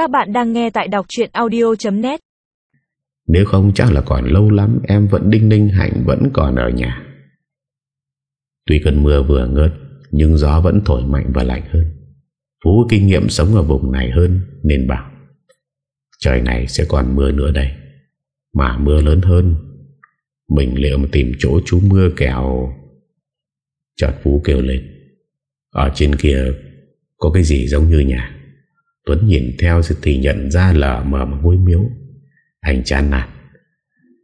Các bạn đang nghe tại đọc chuyện audio.net Nếu không, chắc là còn lâu lắm, Em vẫn đinh ninh hạnh, vẫn còn ở nhà. Tuy cơn mưa vừa ngớt, Nhưng gió vẫn thổi mạnh và lạnh hơn. Phú kinh nghiệm sống ở vùng này hơn Nên bảo, Trời này sẽ còn mưa nữa đây. Mà mưa lớn hơn, Mình liệu mà tìm chỗ trú mưa kẹo? Chợt Phú kêu lên, Ở trên kia Có cái gì giống như nhà? Tuấn nhìn theo thì nhận ra là mở một ngôi miếu. Anh chán nản.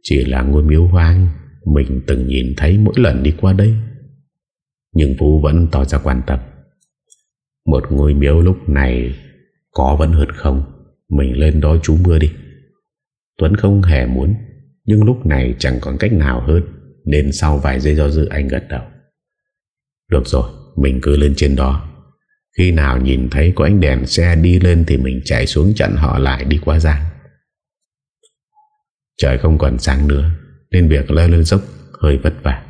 Chỉ là ngôi miếu hoang Mình từng nhìn thấy mỗi lần đi qua đây. Nhưng Phú vẫn tỏ ra quan tâm. Một ngôi miếu lúc này Có vẫn hơn không? Mình lên đó chú mưa đi. Tuấn không hề muốn, Nhưng lúc này chẳng còn cách nào hơn, Nên sau vài giây do dự anh gật đầu. Được rồi, Mình cứ lên trên đó. Khi nào nhìn thấy có ánh đèn xe đi lên Thì mình chạy xuống chặn họ lại đi qua giang Trời không còn sáng nữa, Nên việc leo lên dốc hơi vất vả.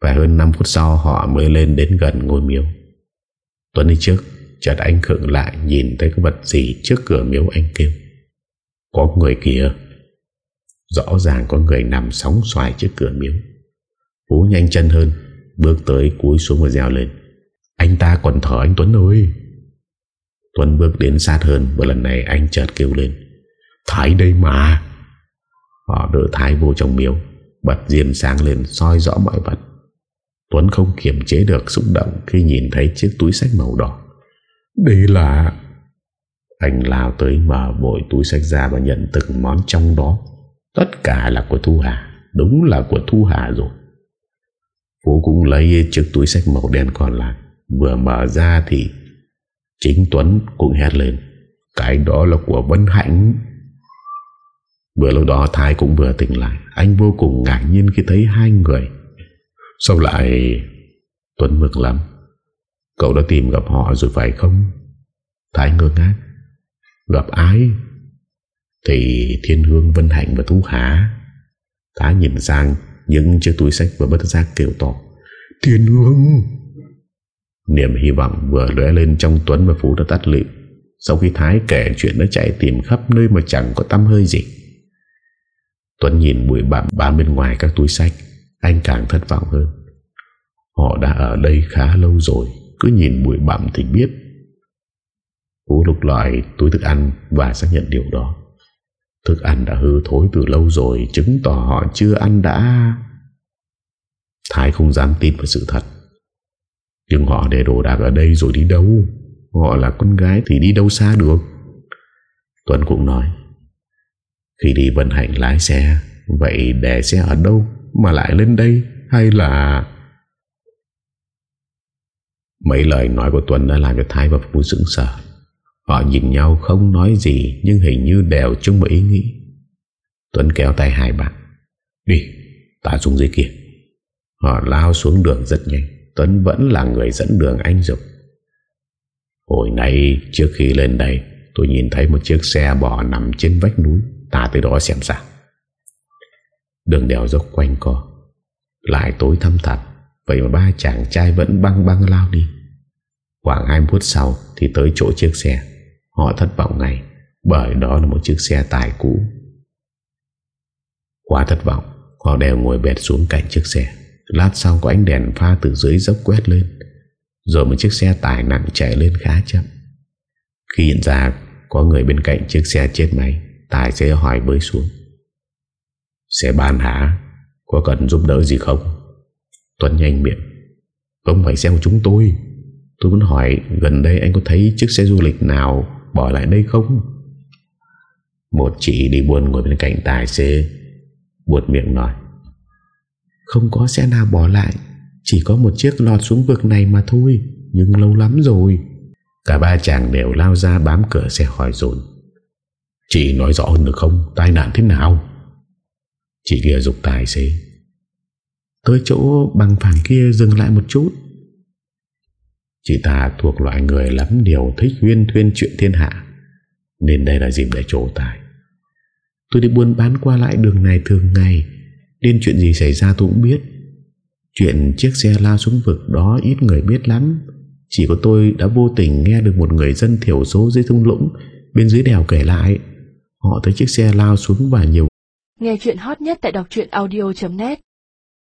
Và hơn 5 phút sau Họ mới lên đến gần ngôi miếu. Tuấn đi trước, Chợt anh khựng lại nhìn thấy cái vật gì trước cửa miếu anh kêu. Có người kìa. Rõ ràng có người nằm sóng xoài trước cửa miếu. Phú nhanh chân hơn, Bước tới cúi xuống và reo lên. Anh ta còn thở anh Tuấn ơi. Tuấn bước đến sát hơn Và lần này anh chợt kêu lên. Thái đây mà. Họ đỡ Thái vô trong miếu, Bật diêm sáng lên soi rõ mọi vật. Tuấn không kiềm chế được xúc động Khi nhìn thấy chiếc túi sách màu đỏ. Đây là Anh lao tới mở vội túi sách ra Và nhận từng món trong đó. Tất cả là của Thu Hà, Đúng là của Thu Hà rồi. Phú cũng lấy chiếc túi sách màu đen còn lại. Vừa mở ra thì Chính Tuấn cũng hét lên. Cái đó là của Vân Hạnh. Vừa lúc đó Thái cũng vừa tỉnh lại. Anh vô cùng ngạc nhiên khi thấy hai người. Sau lại Tuấn mừng lắm? Cậu đã tìm gặp họ rồi phải không? Thái ngơ ngác. Gặp ai? Thì Thiên Hương, Vân Hạnh và Thu Hà. Thái nhìn sang Những chiếc túi sách và bất giác kêu to. Thiên Hương! Niềm hy vọng vừa lóe lên trong Tuấn và Phú đã tắt lịm Sau khi Thái kể chuyện đã chạy tìm khắp nơi mà chẳng có tâm hơi gì. Tuấn nhìn bụi bặm bám bên ngoài các túi sách. Anh càng thất vọng hơn. Họ đã ở đây khá lâu rồi. Cứ nhìn bụi bặm thì biết. Phú lục loại túi thức ăn Và xác nhận điều đó. Thức ăn đã hư thối từ lâu rồi, Chứng tỏ họ chưa ăn đã. Thái không dám tin vào sự thật. Nhưng họ để đồ đạc ở đây rồi đi đâu? Họ là con gái thì đi đâu xa được? Tuấn cũng nói, Khi đi vận hành lái xe, Vậy để xe ở đâu Mà lại lên đây? Hay là Mấy lời nói của Tuấn đã làm cho Thái và Phú sững sờ. Họ nhìn nhau không nói gì, Nhưng hình như đều chung một ý nghĩ. Tuấn kéo tay hai bạn, Đi, ta xuống dưới kia. Họ lao xuống đường rất nhanh. Tuấn vẫn là người dẫn đường anh dục. Hồi nay, trước khi lên đây, Tôi nhìn thấy một chiếc xe bò nằm trên vách núi. Ta tới đó xem sao. Đường đèo dốc quanh co. Lại tối thâm thật Vậy mà ba chàng trai vẫn băng băng lao đi. Khoảng 20 phút sau Thì tới chỗ chiếc xe. Họ thất vọng ngay, Bởi đó là một chiếc xe tải cũ. Quá thất vọng, Họ đều ngồi bẹt xuống cạnh chiếc xe. Lát sau có ánh đèn pha từ dưới dốc quét lên, Rồi một chiếc xe tải nặng chạy lên khá chậm. Khi hiện ra Có người bên cạnh chiếc xe chết máy, Tài xế hỏi với xuống. Xe ban hả? Có cần giúp đỡ gì không? Tuấn nhanh miệng. Không phải xe của chúng tôi. Tôi muốn hỏi gần đây anh có thấy chiếc xe du lịch nào Bỏ lại đây không? Một chị đi buôn ngồi bên cạnh tài xế, Buột miệng nói. Không có xe nào bỏ lại. Chỉ có một chiếc lọt xuống vực này mà thôi, Nhưng lâu lắm rồi. Cả ba chàng đều lao ra bám cửa xe hỏi dồn. Chị nói rõ hơn được không? Tai nạn thế nào? Chị kia dục tài xế. Tới chỗ bằng phẳng kia dừng lại một chút. Chị ta thuộc loại người lắm điều thích huyên thuyên chuyện thiên hạ, Nên đây là dịp để trổ tài. Tôi đi buôn bán qua lại đường này thường ngày nên chuyện gì xảy ra tôi cũng biết. Chuyện chiếc xe lao xuống vực đó ít người biết lắm. Chỉ có tôi đã vô tình nghe được một người dân thiểu số dưới thung lũng, Bên dưới đèo kể lại. Họ thấy chiếc xe lao xuống và nhiều Nghe chuyện hot nhất tại đọc audio.net